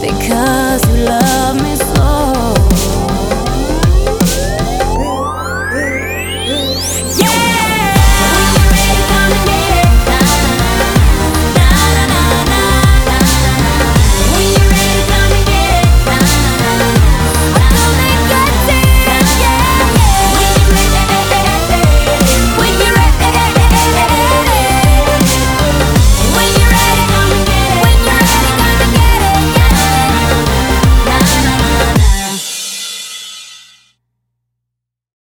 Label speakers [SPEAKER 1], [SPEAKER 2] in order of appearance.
[SPEAKER 1] because you love me so